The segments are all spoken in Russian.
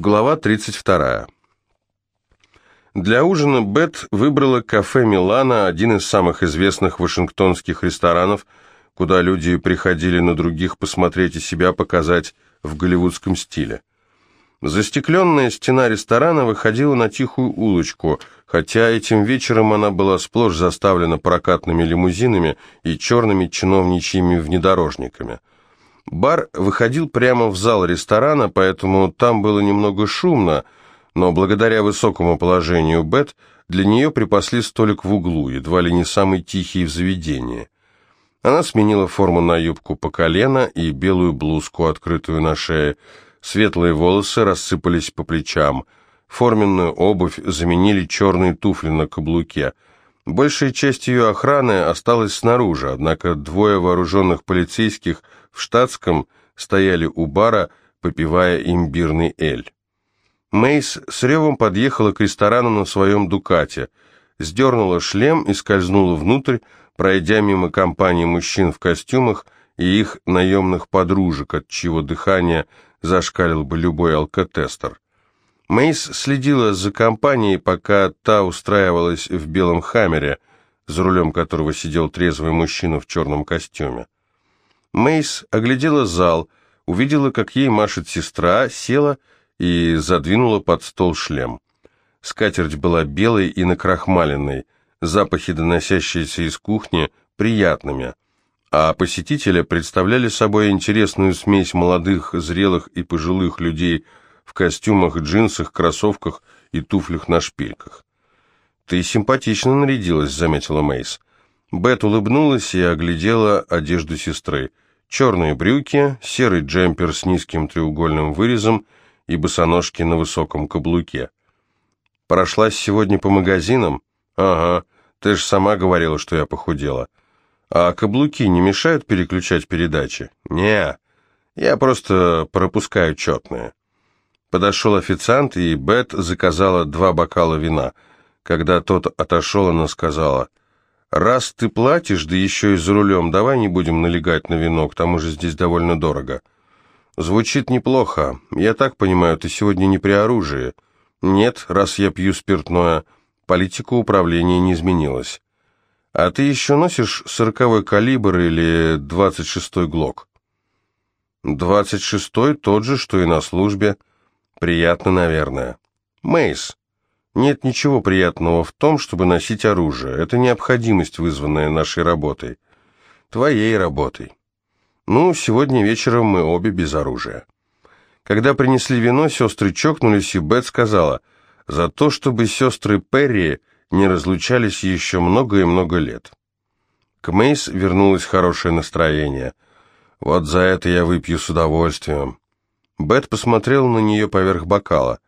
Глава 32. Для ужина Бет выбрала кафе Милана, один из самых известных вашингтонских ресторанов, куда люди приходили на других посмотреть и себя показать в голливудском стиле. Застекленная стена ресторана выходила на тихую улочку, хотя этим вечером она была сплошь заставлена прокатными лимузинами и черными чиновничьими внедорожниками – Бар выходил прямо в зал ресторана, поэтому там было немного шумно, но благодаря высокому положению Бет для нее припасли столик в углу, едва ли не самый тихий в заведении. Она сменила форму на юбку по колено и белую блузку, открытую на шее. Светлые волосы рассыпались по плечам. Форменную обувь заменили черные туфли на каблуке. Большая часть ее охраны осталась снаружи, однако двое вооруженных полицейских – в штатском стояли у бара, попивая имбирный эль. Мейс с ревом подъехала к ресторану на своем «Дукате», сдернула шлем и скользнула внутрь, пройдя мимо компании мужчин в костюмах и их наемных подружек, от чего дыхание зашкалил бы любой алкотестер. Мейс следила за компанией, пока та устраивалась в белом хаммере, за рулем которого сидел трезвый мужчина в черном костюме. Мейс оглядела зал, увидела, как ей машет сестра, села и задвинула под стол шлем. Скатерть была белой и накрахмаленной, запахи, доносящиеся из кухни, приятными, а посетители представляли собой интересную смесь молодых, зрелых и пожилых людей в костюмах, джинсах, кроссовках и туфлях на шпильках. «Ты симпатично нарядилась», — заметила Мейс. Бет улыбнулась и оглядела одежду сестры. Черные брюки, серый джемпер с низким треугольным вырезом и босоножки на высоком каблуке. «Прошлась сегодня по магазинам?» «Ага, ты же сама говорила, что я похудела». «А каблуки не мешают переключать передачи?» «Не, я просто пропускаю четные». Подошел официант, и Бет заказала два бокала вина. Когда тот отошел, она сказала, «Раз ты платишь, да еще и за рулем, давай не будем налегать на вино, к тому же здесь довольно дорого». «Звучит неплохо. Я так понимаю, ты сегодня не при оружии?» «Нет, раз я пью спиртное. Политика управления не изменилась». «А ты еще носишь сороковой калибр или двадцать шестой ГЛОК?» «Двадцать шестой тот же, что и на службе. Приятно, наверное». «Мейс, нет ничего приятного в том, чтобы носить оружие. Это необходимость, вызванная нашей работой. Твоей работой. Ну, сегодня вечером мы обе без оружия. Когда принесли вино, сестры чокнулись, и Бет сказала, за то, чтобы сестры Перри не разлучались еще много и много лет. К Мейс вернулось хорошее настроение. Вот за это я выпью с удовольствием. Бет посмотрел на нее поверх бокала.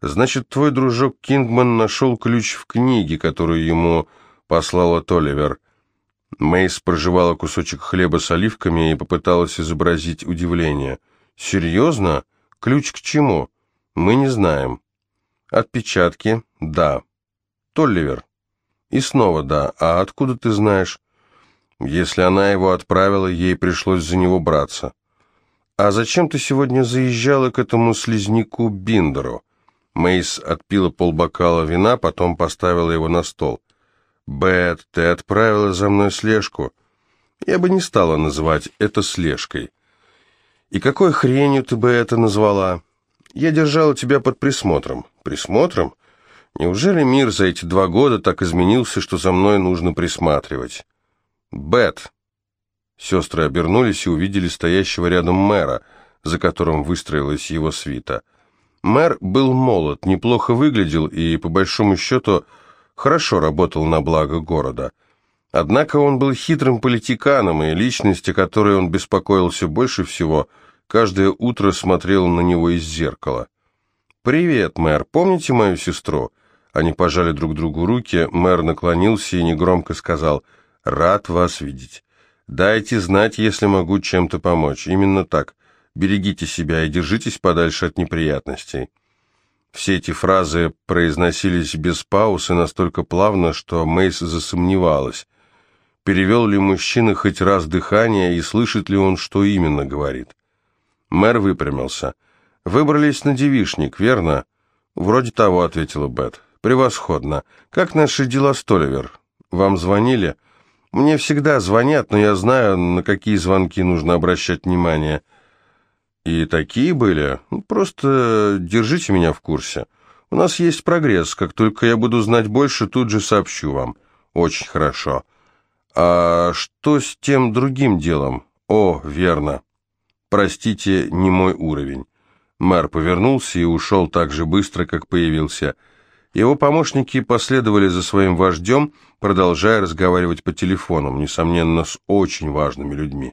Значит, твой дружок Кингман нашел ключ в книге, которую ему послала Толивер. Мейс прожевала кусочек хлеба с оливками и попыталась изобразить удивление. «Серьезно? Ключ к чему? Мы не знаем». «Отпечатки? Да». «Толливер?» «И снова да. А откуда ты знаешь?» «Если она его отправила, ей пришлось за него браться». «А зачем ты сегодня заезжала к этому слизняку Биндеру?» Мейс отпила полбокала вина, потом поставила его на стол. «Бет, ты отправила за мной слежку?» «Я бы не стала называть это слежкой». «И какой хренью ты бы это назвала?» «Я держала тебя под присмотром». «Присмотром? Неужели мир за эти два года так изменился, что за мной нужно присматривать?» «Бет». Сестры обернулись и увидели стоящего рядом мэра, за которым выстроилась его свита – Мэр был молод, неплохо выглядел и, по большому счету, хорошо работал на благо города. Однако он был хитрым политиканом, и личность, о которой он беспокоился больше всего, каждое утро смотрел на него из зеркала. «Привет, мэр, помните мою сестру?» Они пожали друг другу руки, мэр наклонился и негромко сказал «Рад вас видеть. Дайте знать, если могу чем-то помочь. Именно так. Берегите себя и держитесь подальше от неприятностей. Все эти фразы произносились без пауз и настолько плавно, что Мейс засомневалась. Перевел ли мужчина хоть раз дыхание и слышит ли он, что именно говорит? Мэр выпрямился. «Выбрались на девишник, верно?» «Вроде того», — ответила Бет. «Превосходно. Как наши дела, Столивер? Вам звонили?» «Мне всегда звонят, но я знаю, на какие звонки нужно обращать внимание». «И такие были? Ну, просто держите меня в курсе. У нас есть прогресс. Как только я буду знать больше, тут же сообщу вам». «Очень хорошо». «А что с тем другим делом?» «О, верно. Простите, не мой уровень». Мэр повернулся и ушел так же быстро, как появился. Его помощники последовали за своим вождем, продолжая разговаривать по телефонам, несомненно, с очень важными людьми.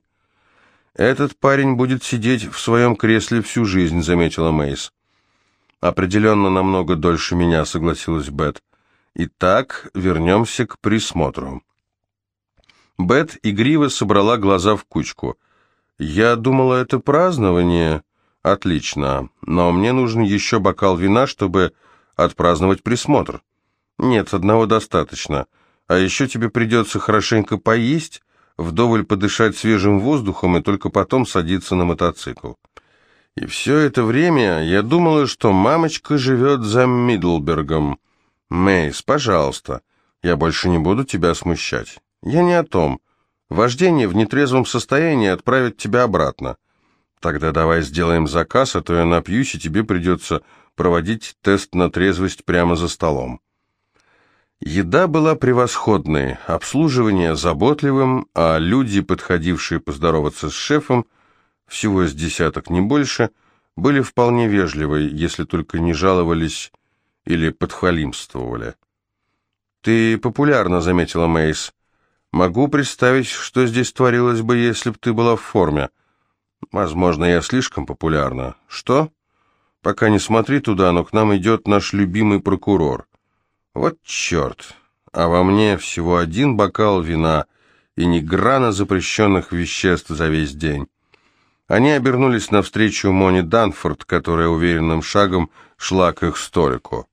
«Этот парень будет сидеть в своем кресле всю жизнь», — заметила Мейс. «Определенно намного дольше меня», — согласилась Бет. «Итак, вернемся к присмотру». Бет игриво собрала глаза в кучку. «Я думала, это празднование...» «Отлично, но мне нужен еще бокал вина, чтобы отпраздновать присмотр». «Нет, одного достаточно. А еще тебе придется хорошенько поесть, вдоволь подышать свежим воздухом и только потом садиться на мотоцикл». И все это время я думала, что мамочка живет за Мидлбергом. Мейс, пожалуйста, я больше не буду тебя смущать. Я не о том. Вождение в нетрезвом состоянии отправит тебя обратно. Тогда давай сделаем заказ, а то я напьюсь, и тебе придется проводить тест на трезвость прямо за столом. Еда была превосходной, обслуживание заботливым, а люди, подходившие поздороваться с шефом, всего с десяток, не больше, были вполне вежливы, если только не жаловались или подхвалимствовали. «Ты популярна», — заметила Мейс. «Могу представить, что здесь творилось бы, если б ты была в форме». Возможно, я слишком популярна. Что? Пока не смотри туда, но к нам идет наш любимый прокурор. Вот черт. А во мне всего один бокал вина и ни грана запрещенных веществ за весь день. Они обернулись навстречу Мони Данфорд, которая уверенным шагом шла к их столику.